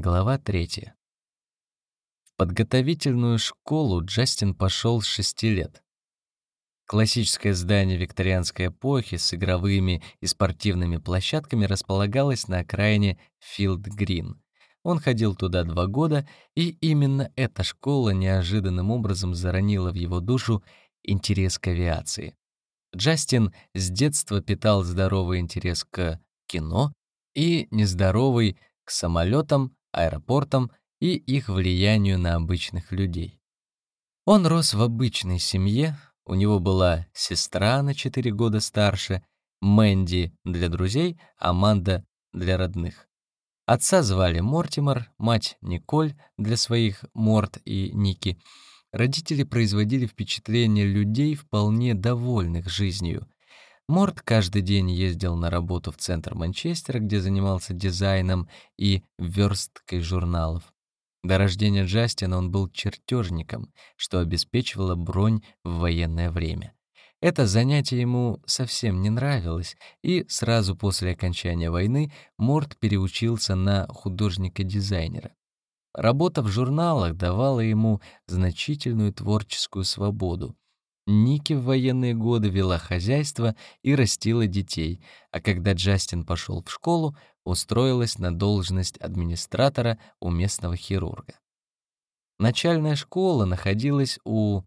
Глава третья. В подготовительную школу Джастин пошел с шести лет. Классическое здание викторианской эпохи с игровыми и спортивными площадками располагалось на окраине Филд-Грин. Он ходил туда два года, и именно эта школа неожиданным образом заронила в его душу интерес к авиации. Джастин с детства питал здоровый интерес к кино и нездоровый к самолетам, аэропортам и их влиянию на обычных людей. Он рос в обычной семье, у него была сестра на 4 года старше, Мэнди для друзей, Аманда для родных. Отца звали Мортимер, мать Николь для своих Морт и Ники. Родители производили впечатление людей, вполне довольных жизнью. Морт каждый день ездил на работу в центр Манчестера, где занимался дизайном и версткой журналов. До рождения Джастина он был чертежником, что обеспечивало бронь в военное время. Это занятие ему совсем не нравилось, и сразу после окончания войны Морт переучился на художника-дизайнера. Работа в журналах давала ему значительную творческую свободу, Ники в военные годы вела хозяйство и растила детей, а когда Джастин пошел в школу, устроилась на должность администратора у местного хирурга. Начальная школа находилась у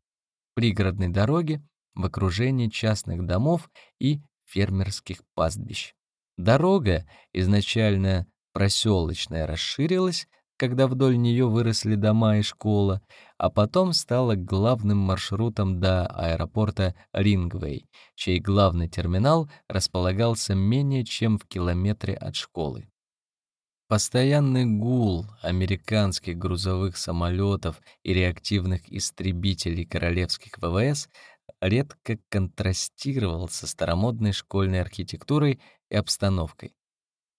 пригородной дороги в окружении частных домов и фермерских пастбищ. Дорога, изначально проселочная, расширилась, когда вдоль нее выросли дома и школа, а потом стала главным маршрутом до аэропорта Рингвей, чей главный терминал располагался менее чем в километре от школы. Постоянный гул американских грузовых самолетов и реактивных истребителей королевских ВВС редко контрастировал со старомодной школьной архитектурой и обстановкой.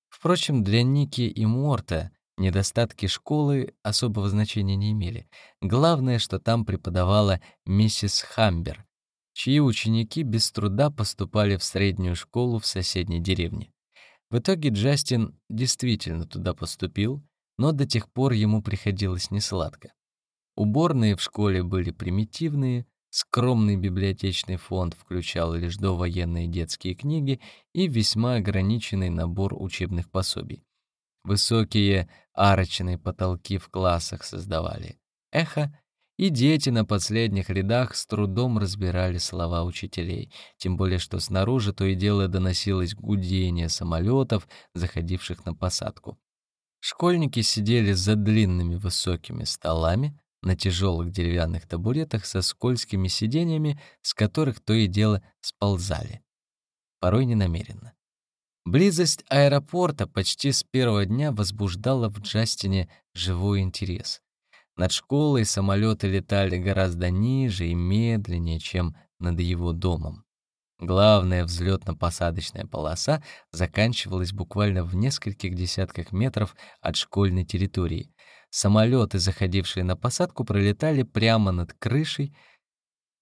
Впрочем, для Ники и Морта Недостатки школы особого значения не имели. Главное, что там преподавала миссис Хамбер, чьи ученики без труда поступали в среднюю школу в соседней деревне. В итоге Джастин действительно туда поступил, но до тех пор ему приходилось несладко. Уборные в школе были примитивные, скромный библиотечный фонд включал лишь довоенные детские книги и весьма ограниченный набор учебных пособий. Высокие арочные потолки в классах создавали эхо, и дети на последних рядах с трудом разбирали слова учителей, тем более что снаружи то и дело доносилось гудение самолетов, заходивших на посадку. Школьники сидели за длинными высокими столами на тяжелых деревянных табуретах со скользкими сиденьями, с которых то и дело сползали. Порой ненамеренно. Близость аэропорта почти с первого дня возбуждала в Джастине живой интерес. Над школой самолеты летали гораздо ниже и медленнее, чем над его домом. Главная взлетно-посадочная полоса заканчивалась буквально в нескольких десятках метров от школьной территории. Самолеты, заходившие на посадку, пролетали прямо над крышей,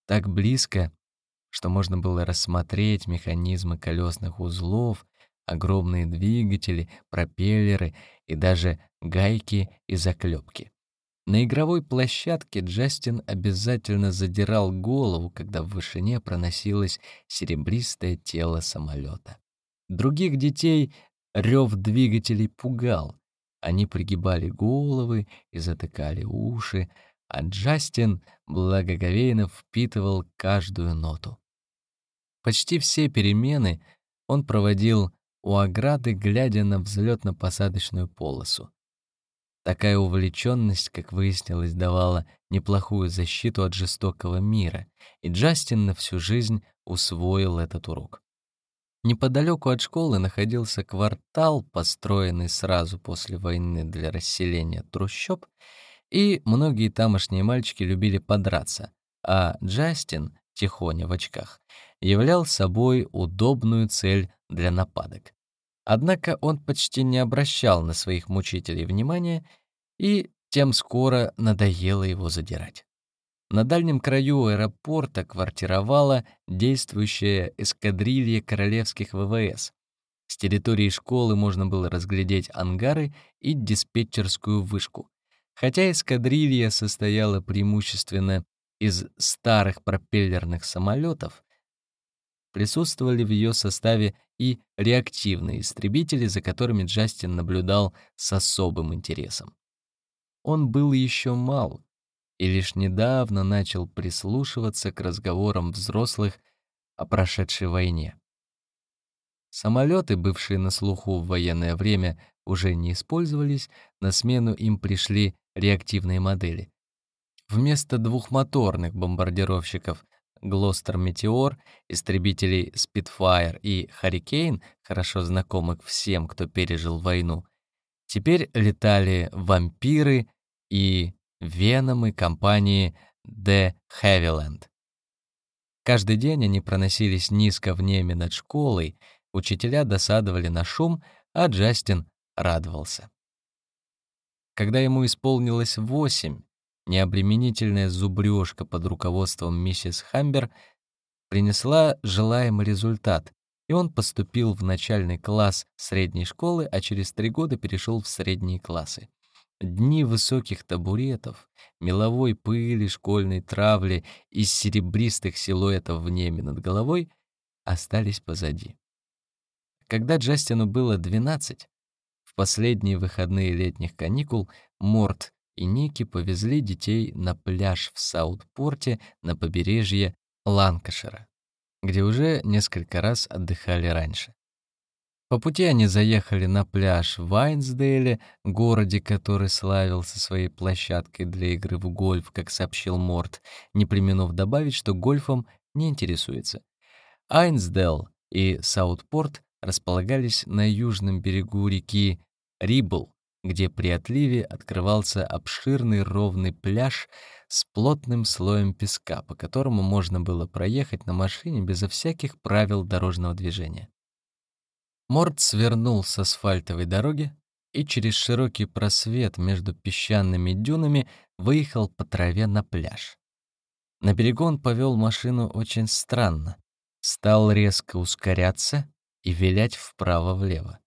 так близко, что можно было рассмотреть механизмы колесных узлов, огромные двигатели, пропеллеры и даже гайки и заклепки. На игровой площадке Джастин обязательно задирал голову, когда в вышине проносилось серебристое тело самолета. Других детей рев двигателей пугал. Они пригибали головы и затыкали уши, а Джастин благоговейно впитывал каждую ноту. Почти все перемены он проводил у ограды, глядя на взлетно-посадочную полосу. Такая увлеченность, как выяснилось, давала неплохую защиту от жестокого мира, и Джастин на всю жизнь усвоил этот урок. Неподалеку от школы находился квартал, построенный сразу после войны для расселения трущоб, и многие тамошние мальчики любили подраться, а Джастин, тихоня в очках, являл собой удобную цель для нападок. Однако он почти не обращал на своих мучителей внимания, и тем скоро надоело его задирать. На дальнем краю аэропорта квартировала действующая эскадрилья королевских ВВС. С территории школы можно было разглядеть ангары и диспетчерскую вышку. Хотя эскадрилья состояла преимущественно из старых пропеллерных самолетов, присутствовали в ее составе и реактивные истребители, за которыми Джастин наблюдал с особым интересом. Он был еще мал и лишь недавно начал прислушиваться к разговорам взрослых о прошедшей войне. Самолеты, бывшие на слуху в военное время, уже не использовались, на смену им пришли реактивные модели. Вместо двухмоторных бомбардировщиков Глостер Метеор, истребителей Spitfire и Hurricane, хорошо знакомых всем, кто пережил войну, теперь летали вампиры и веномы компании The Havilland. Каждый день они проносились низко в небе над школой, учителя досадовали на шум, а Джастин радовался. Когда ему исполнилось восемь, необременительная зубрёжка под руководством миссис Хамбер принесла желаемый результат, и он поступил в начальный класс средней школы, а через три года перешел в средние классы. Дни высоких табуретов, меловой пыли, школьной травли и серебристых силуэтов в небе над головой остались позади. Когда Джастину было 12, в последние выходные летних каникул Морт и Ники повезли детей на пляж в Саутпорте на побережье Ланкашира, где уже несколько раз отдыхали раньше. По пути они заехали на пляж в Вайнсдейле, городе, который славился своей площадкой для игры в гольф, как сообщил Морт, не применув добавить, что гольфом не интересуется. Айнсдейл и Саутпорт располагались на южном берегу реки Рибл, где при отливе открывался обширный ровный пляж с плотным слоем песка, по которому можно было проехать на машине безо всяких правил дорожного движения. Морд свернул с асфальтовой дороги и через широкий просвет между песчаными дюнами выехал по траве на пляж. На берегу он повел машину очень странно, стал резко ускоряться и вилять вправо-влево.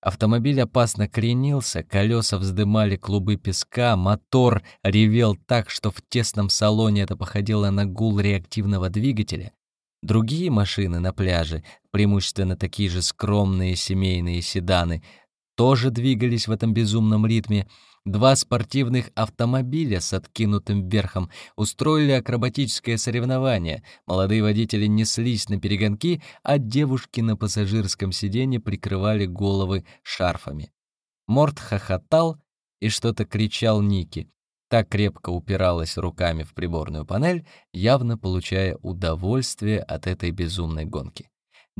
Автомобиль опасно кренился, колеса вздымали клубы песка, мотор ревел так, что в тесном салоне это походило на гул реактивного двигателя. Другие машины на пляже, преимущественно такие же скромные семейные седаны, тоже двигались в этом безумном ритме, Два спортивных автомобиля с откинутым верхом устроили акробатическое соревнование. Молодые водители неслись на перегонки, а девушки на пассажирском сиденье прикрывали головы шарфами. Морт хохотал и что-то кричал Ники. Так крепко упиралась руками в приборную панель, явно получая удовольствие от этой безумной гонки.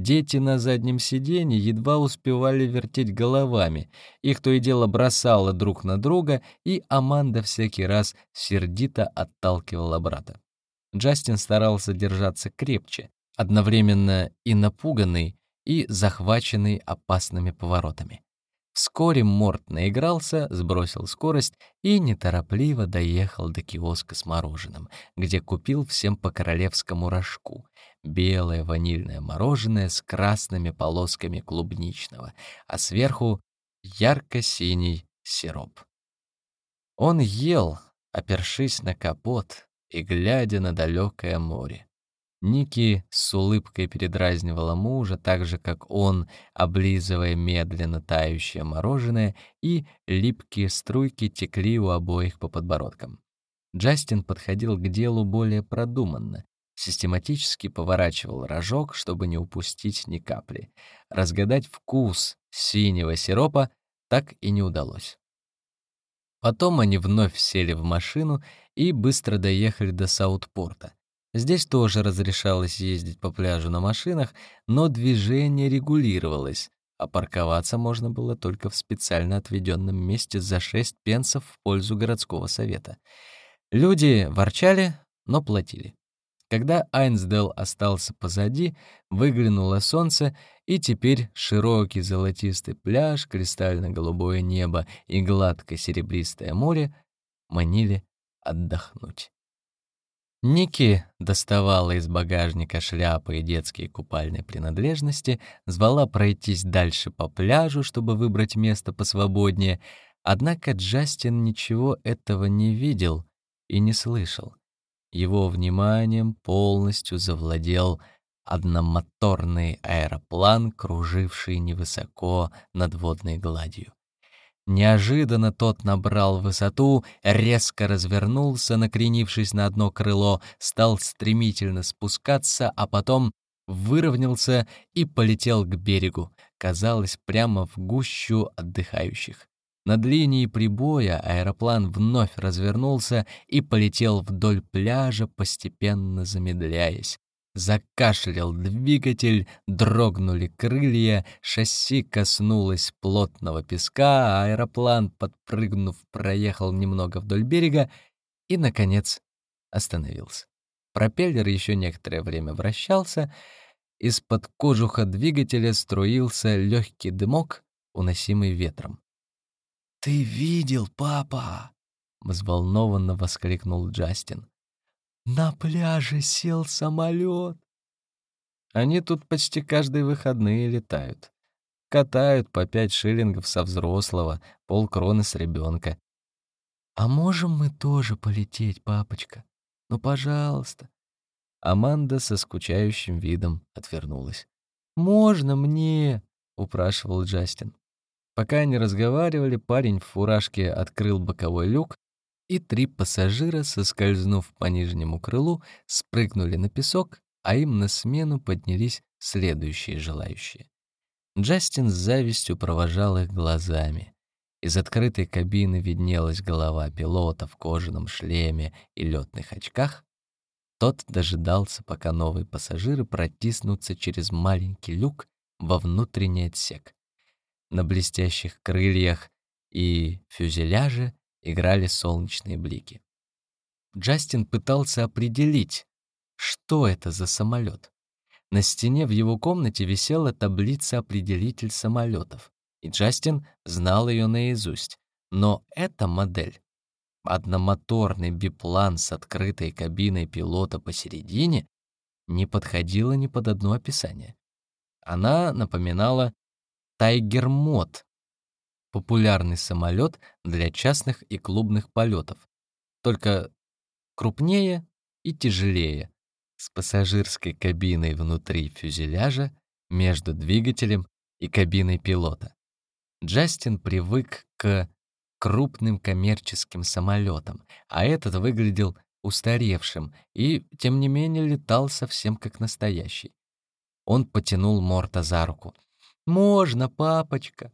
Дети на заднем сиденье едва успевали вертеть головами. Их то и дело бросало друг на друга, и Аманда всякий раз сердито отталкивала брата. Джастин старался держаться крепче, одновременно и напуганный, и захваченный опасными поворотами. Вскоре Морт наигрался, сбросил скорость и неторопливо доехал до киоска с мороженым, где купил всем по королевскому рожку. Белое ванильное мороженое с красными полосками клубничного, а сверху ярко-синий сироп. Он ел, опершись на капот и глядя на далекое море. Ники с улыбкой передразнивала мужа, так же, как он, облизывая медленно тающее мороженое, и липкие струйки текли у обоих по подбородкам. Джастин подходил к делу более продуманно, систематически поворачивал рожок, чтобы не упустить ни капли. Разгадать вкус синего сиропа так и не удалось. Потом они вновь сели в машину и быстро доехали до Саутпорта. Здесь тоже разрешалось ездить по пляжу на машинах, но движение регулировалось, а парковаться можно было только в специально отведенном месте за 6 пенсов в пользу городского совета. Люди ворчали, но платили. Когда Айнсдел остался позади, выглянуло солнце, и теперь широкий золотистый пляж, кристально-голубое небо и гладкое серебристое море манили отдохнуть. Ники доставала из багажника шляпы и детские купальные принадлежности, звала пройтись дальше по пляжу, чтобы выбрать место посвободнее, однако Джастин ничего этого не видел и не слышал. Его вниманием полностью завладел одномоторный аэроплан, круживший невысоко над водной гладью. Неожиданно тот набрал высоту, резко развернулся, накренившись на одно крыло, стал стремительно спускаться, а потом выровнялся и полетел к берегу, казалось, прямо в гущу отдыхающих. Над линией прибоя аэроплан вновь развернулся и полетел вдоль пляжа, постепенно замедляясь. Закашлял двигатель, дрогнули крылья, шасси коснулось плотного песка, а аэроплан, подпрыгнув, проехал немного вдоль берега и, наконец, остановился. Пропеллер еще некоторое время вращался, из-под кожуха двигателя струился легкий дымок, уносимый ветром. «Ты видел, папа?» — взволнованно воскликнул Джастин. На пляже сел самолет. Они тут почти каждые выходные летают. Катают по пять шиллингов со взрослого, полкроны с ребенка. А можем мы тоже полететь, папочка? Ну, пожалуйста. Аманда со скучающим видом отвернулась. «Можно мне?» — упрашивал Джастин. Пока они разговаривали, парень в фуражке открыл боковой люк и три пассажира, соскользнув по нижнему крылу, спрыгнули на песок, а им на смену поднялись следующие желающие. Джастин с завистью провожал их глазами. Из открытой кабины виднелась голова пилота в кожаном шлеме и летных очках. Тот дожидался, пока новые пассажиры протиснутся через маленький люк во внутренний отсек. На блестящих крыльях и фюзеляже играли солнечные блики. Джастин пытался определить, что это за самолет. На стене в его комнате висела таблица-определитель самолетов, и Джастин знал ее наизусть. Но эта модель, одномоторный биплан с открытой кабиной пилота посередине, не подходила ни под одно описание. Она напоминала Тайгер-мод популярный самолет для частных и клубных полетов, только крупнее и тяжелее, с пассажирской кабиной внутри фюзеляжа между двигателем и кабиной пилота. Джастин привык к крупным коммерческим самолетам, а этот выглядел устаревшим и, тем не менее, летал совсем как настоящий. Он потянул Морта за руку. «Можно, папочка!»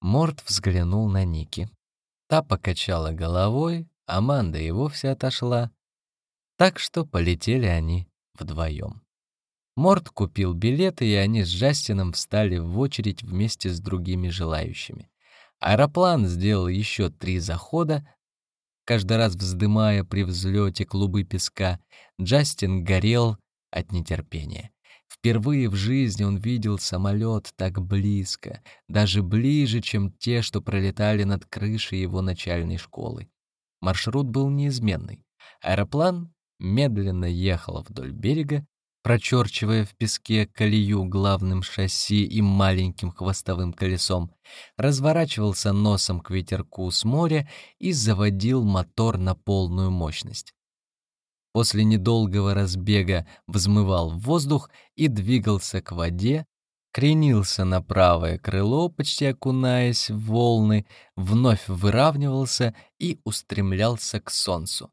Морт взглянул на Ники. Та покачала головой, Аманда и вовсе отошла. Так что полетели они вдвоем. Морт купил билеты, и они с Джастином встали в очередь вместе с другими желающими. Аэроплан сделал еще три захода, каждый раз вздымая при взлете клубы песка. Джастин горел от нетерпения. Впервые в жизни он видел самолет так близко, даже ближе, чем те, что пролетали над крышей его начальной школы. Маршрут был неизменный. Аэроплан медленно ехал вдоль берега, прочерчивая в песке колею главным шасси и маленьким хвостовым колесом, разворачивался носом к ветерку с моря и заводил мотор на полную мощность после недолгого разбега взмывал в воздух и двигался к воде, кренился на правое крыло, почти окунаясь в волны, вновь выравнивался и устремлялся к солнцу.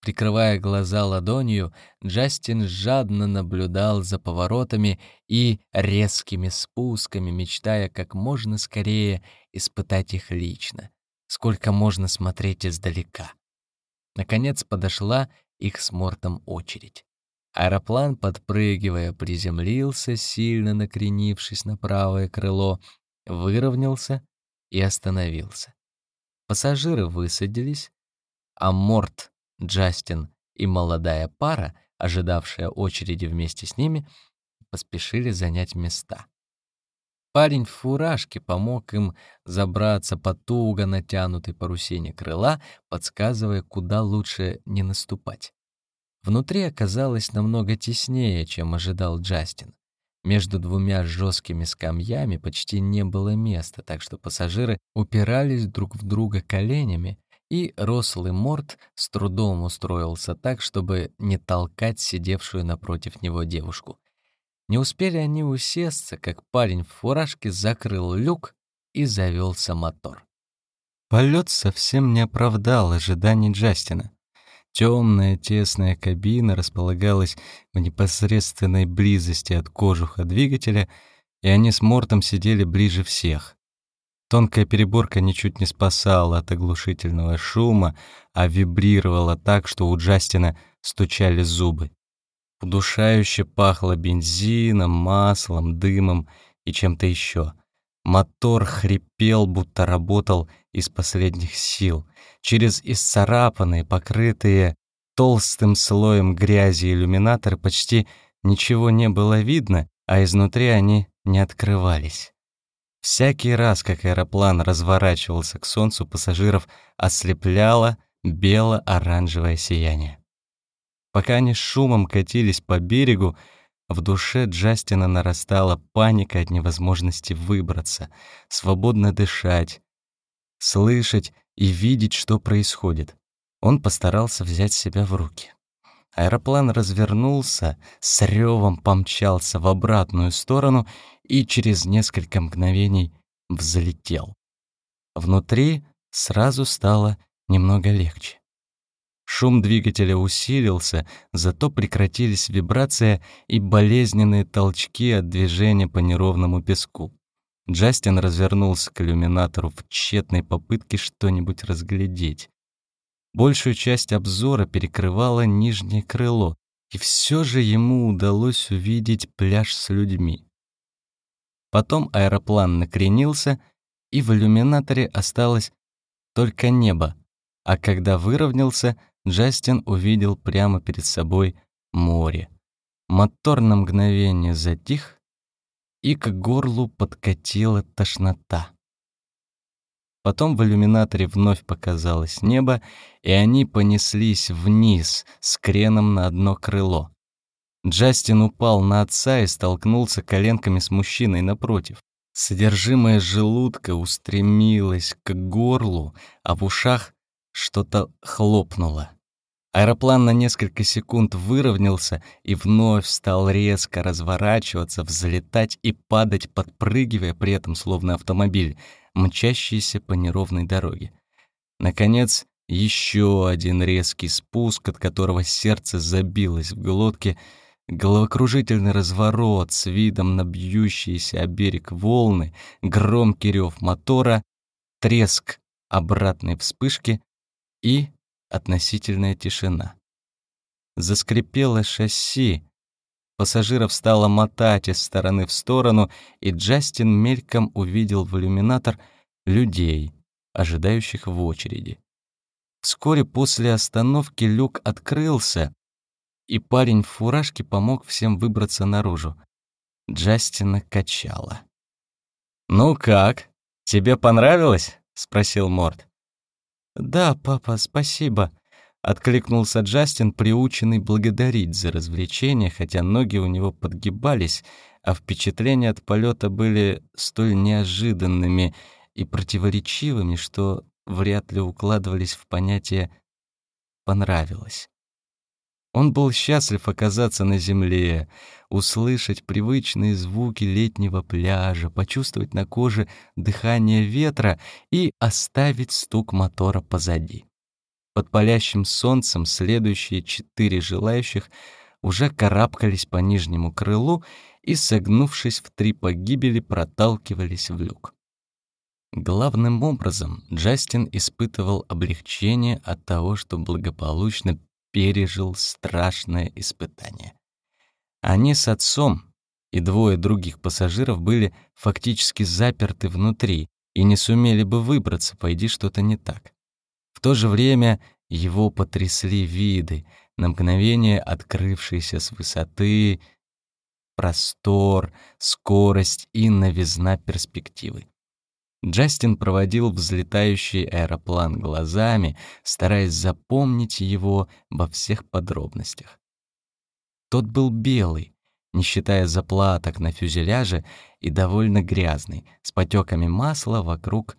Прикрывая глаза ладонью, Джастин жадно наблюдал за поворотами и резкими спусками, мечтая как можно скорее испытать их лично, сколько можно смотреть издалека. Наконец подошла их с Мортом очередь. Аэроплан, подпрыгивая, приземлился, сильно накренившись на правое крыло, выровнялся и остановился. Пассажиры высадились, а Морт, Джастин и молодая пара, ожидавшая очереди вместе с ними, поспешили занять места. Парень в фуражке помог им забраться по туго натянутой парусине крыла, подсказывая, куда лучше не наступать. Внутри оказалось намного теснее, чем ожидал Джастин. Между двумя жесткими скамьями почти не было места, так что пассажиры упирались друг в друга коленями, и рослый Морт с трудом устроился так, чтобы не толкать сидевшую напротив него девушку. Не успели они усесться, как парень в фуражке закрыл люк и завелся мотор. Полет совсем не оправдал ожиданий Джастина. Темная тесная кабина располагалась в непосредственной близости от кожуха двигателя, и они с Мортом сидели ближе всех. Тонкая переборка ничуть не спасала от оглушительного шума, а вибрировала так, что у Джастина стучали зубы. Удушающе пахло бензином, маслом, дымом и чем-то еще. Мотор хрипел, будто работал из последних сил. Через исцарапанные, покрытые толстым слоем грязи иллюминаторы почти ничего не было видно, а изнутри они не открывались. Всякий раз, как аэроплан разворачивался к солнцу, пассажиров ослепляло бело-оранжевое сияние. Пока они с шумом катились по берегу, в душе Джастина нарастала паника от невозможности выбраться, свободно дышать, слышать и видеть, что происходит. Он постарался взять себя в руки. Аэроплан развернулся, с ревом помчался в обратную сторону и через несколько мгновений взлетел. Внутри сразу стало немного легче. Шум двигателя усилился, зато прекратились вибрация и болезненные толчки от движения по неровному песку. Джастин развернулся к иллюминатору в тщетной попытке что-нибудь разглядеть. Большую часть обзора перекрывало нижнее крыло, и все же ему удалось увидеть пляж с людьми. Потом аэроплан накренился, и в иллюминаторе осталось только небо, а когда выровнялся, Джастин увидел прямо перед собой море. Мотор на мгновение затих, и к горлу подкатила тошнота. Потом в иллюминаторе вновь показалось небо, и они понеслись вниз с креном на одно крыло. Джастин упал на отца и столкнулся коленками с мужчиной напротив. Содержимое желудка устремилось к горлу, а в ушах что-то хлопнуло. Аэроплан на несколько секунд выровнялся и вновь стал резко разворачиваться, взлетать и падать, подпрыгивая при этом словно автомобиль, мчащийся по неровной дороге. Наконец, еще один резкий спуск, от которого сердце забилось в глотке, головокружительный разворот с видом на бьющиеся о берег волны, громкий рев мотора, треск обратной вспышки и относительная тишина. Заскрипело шасси, пассажиров стало мотать из стороны в сторону, и Джастин мельком увидел в иллюминатор людей, ожидающих в очереди. Вскоре после остановки люк открылся, и парень в фуражке помог всем выбраться наружу. Джастина качало. «Ну как, тебе понравилось?» — спросил Морд. «Да, папа, спасибо», — откликнулся Джастин, приученный благодарить за развлечение, хотя ноги у него подгибались, а впечатления от полета были столь неожиданными и противоречивыми, что вряд ли укладывались в понятие «понравилось». Он был счастлив оказаться на земле, услышать привычные звуки летнего пляжа, почувствовать на коже дыхание ветра и оставить стук мотора позади. Под палящим солнцем следующие четыре желающих уже карабкались по нижнему крылу и, согнувшись в три погибели, проталкивались в люк. Главным образом Джастин испытывал облегчение от того, что благополучно пережил страшное испытание. Они с отцом и двое других пассажиров были фактически заперты внутри и не сумели бы выбраться, пойди что-то не так. В то же время его потрясли виды, на мгновение открывшиеся с высоты, простор, скорость и новизна перспективы. Джастин проводил взлетающий аэроплан глазами, стараясь запомнить его во всех подробностях. Тот был белый, не считая заплаток на фюзеляже, и довольно грязный, с потеками масла вокруг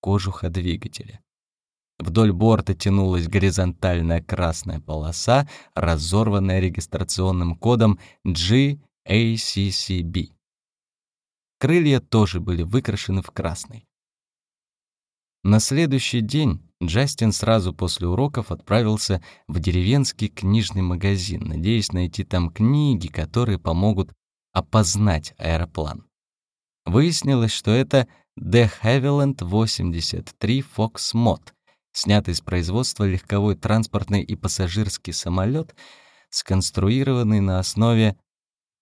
кожуха двигателя. Вдоль борта тянулась горизонтальная красная полоса, разорванная регистрационным кодом GACCB. Крылья тоже были выкрашены в красный. На следующий день Джастин сразу после уроков отправился в деревенский книжный магазин, надеясь найти там книги, которые помогут опознать аэроплан. Выяснилось, что это De Havilland 83 Fox Mod, снятый с производства легковой транспортный и пассажирский самолет, сконструированный на основе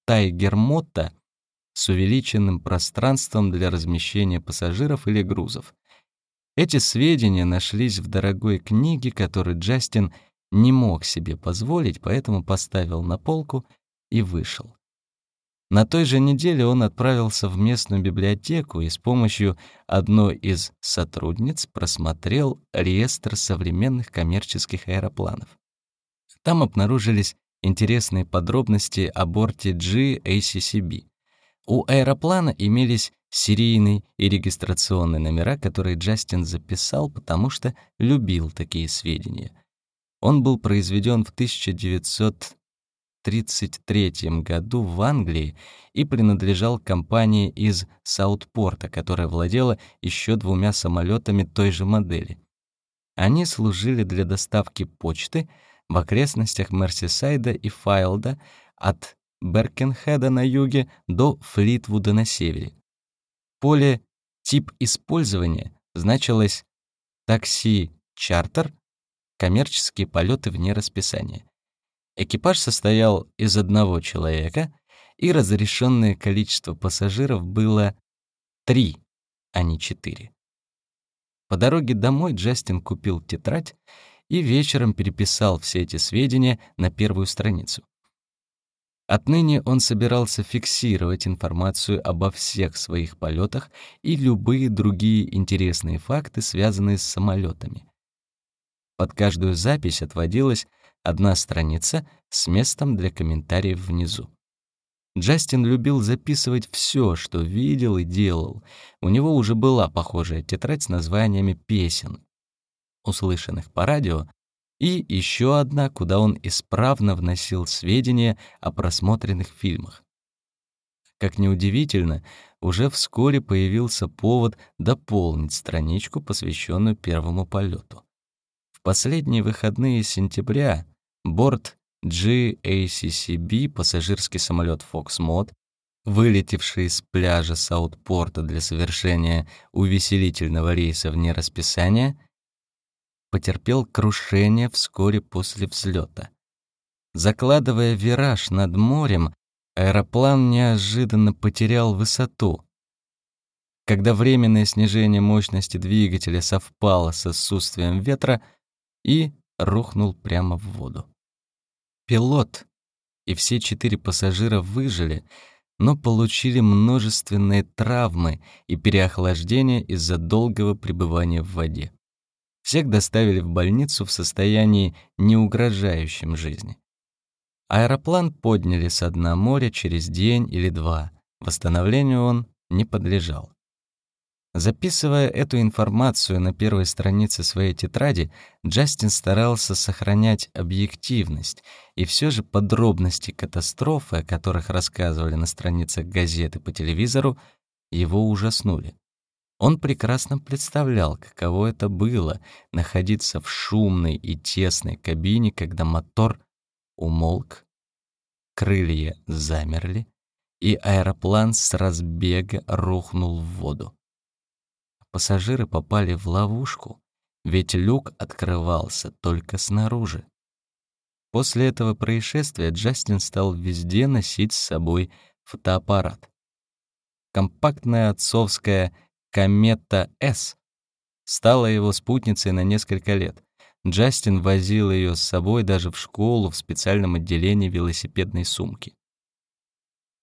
Тайгермота с увеличенным пространством для размещения пассажиров или грузов. Эти сведения нашлись в дорогой книге, которую Джастин не мог себе позволить, поэтому поставил на полку и вышел. На той же неделе он отправился в местную библиотеку и с помощью одной из сотрудниц просмотрел реестр современных коммерческих аэропланов. Там обнаружились интересные подробности о борте GACCB. У аэроплана имелись серийный и регистрационные номера, которые Джастин записал, потому что любил такие сведения. Он был произведен в 1900 1933 году в Англии и принадлежал компании из Саутпорта, которая владела еще двумя самолетами той же модели. Они служили для доставки почты в окрестностях Мерсисайда и Файлда от Беркенхеда на юге до Флитвуда на севере. поле «Тип использования» значилось «такси-чартер», коммерческие полеты вне расписания. Экипаж состоял из одного человека, и разрешенное количество пассажиров было три, а не четыре. По дороге домой Джастин купил тетрадь и вечером переписал все эти сведения на первую страницу. Отныне он собирался фиксировать информацию обо всех своих полетах и любые другие интересные факты, связанные с самолетами. Под каждую запись отводилось Одна страница с местом для комментариев внизу. Джастин любил записывать все, что видел и делал. У него уже была похожая тетрадь с названиями песен, услышанных по радио, и еще одна, куда он исправно вносил сведения о просмотренных фильмах. Как неудивительно, уже вскоре появился повод дополнить страничку, посвященную первому полету. В последние выходные сентября борт GACCB, пассажирский самолет Fox Mod, вылетевший с пляжа Саутпорта для совершения увеселительного рейса вне расписания, потерпел крушение вскоре после взлета. Закладывая вираж над морем, аэроплан неожиданно потерял высоту. Когда временное снижение мощности двигателя совпало с отсутствием ветра, и рухнул прямо в воду. Пилот и все четыре пассажира выжили, но получили множественные травмы и переохлаждение из-за долгого пребывания в воде. Всех доставили в больницу в состоянии, не угрожающем жизни. Аэроплан подняли с дна моря через день или два. Восстановлению он не подлежал. Записывая эту информацию на первой странице своей тетради, Джастин старался сохранять объективность, и все же подробности катастрофы, о которых рассказывали на страницах газеты по телевизору, его ужаснули. Он прекрасно представлял, каково это было — находиться в шумной и тесной кабине, когда мотор умолк, крылья замерли, и аэроплан с разбега рухнул в воду пассажиры попали в ловушку, ведь люк открывался только снаружи. После этого происшествия Джастин стал везде носить с собой фотоаппарат. Компактная отцовская «Комета С» стала его спутницей на несколько лет. Джастин возил ее с собой даже в школу в специальном отделении велосипедной сумки.